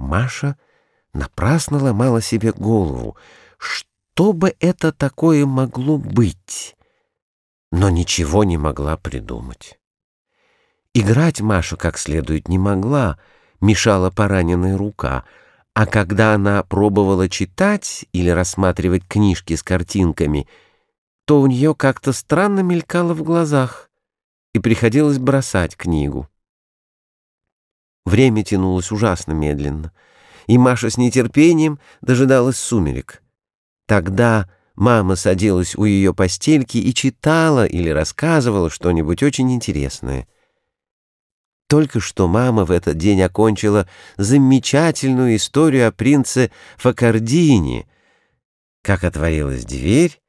Маша напрасно ломала себе голову, что бы это такое могло быть, но ничего не могла придумать. Играть Маша как следует не могла, мешала пораненная рука, а когда она пробовала читать или рассматривать книжки с картинками, то у нее как-то странно мелькало в глазах, и приходилось бросать книгу. Время тянулось ужасно медленно, и Маша с нетерпением дожидалась сумерек. Тогда мама садилась у ее постельки и читала или рассказывала что-нибудь очень интересное. Только что мама в этот день окончила замечательную историю о принце Факардине, как отворилась дверь,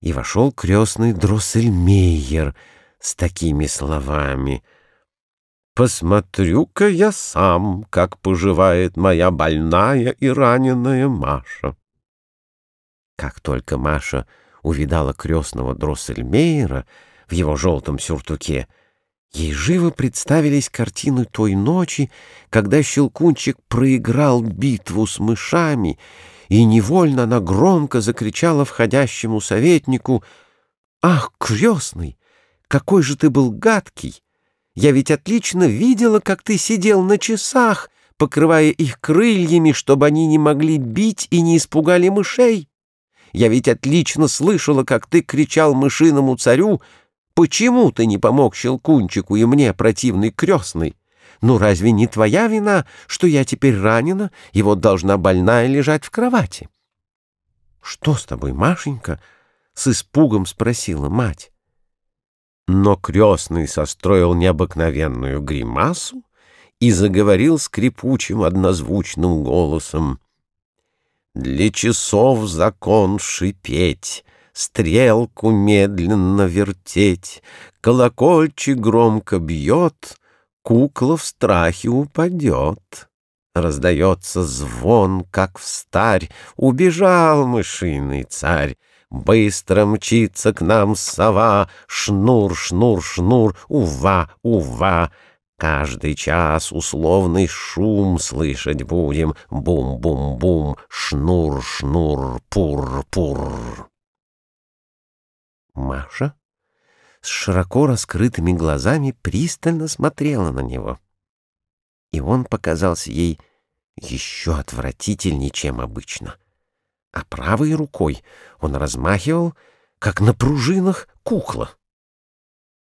и вошел крестный Дроссельмейер с такими словами — Посмотрю-ка я сам, как поживает моя больная и раненая Маша. Как только Маша увидала крестного Дроссельмейера в его желтом сюртуке, ей живо представились картины той ночи, когда Щелкунчик проиграл битву с мышами, и невольно она громко закричала входящему советнику «Ах, крестный, какой же ты был гадкий!» Я ведь отлично видела, как ты сидел на часах, покрывая их крыльями, чтобы они не могли бить и не испугали мышей. Я ведь отлично слышала, как ты кричал мышиному царю, «Почему ты не помог Щелкунчику и мне, противный крестный? Ну разве не твоя вина, что я теперь ранена и вот должна больная лежать в кровати?» «Что с тобой, Машенька?» — с испугом спросила мать. Но крестный состроил необыкновенную гримасу и заговорил скрипучим однозвучным голосом. «Для часов закон шипеть, стрелку медленно вертеть, колокольчик громко бьет, кукла в страхе упадет». Раздается звон, как в старь, убежал мышиный царь. Быстро мчится к нам сова, Шнур, шнур, шнур, ува, ува. Каждый час условный шум слышать будем. Бум-бум-бум, шнур, шнур, пур-пур. Маша с широко раскрытыми глазами пристально смотрела на него. И он показался ей еще отвратительнее, чем обычно а правой рукой он размахивал, как на пружинах, кукла.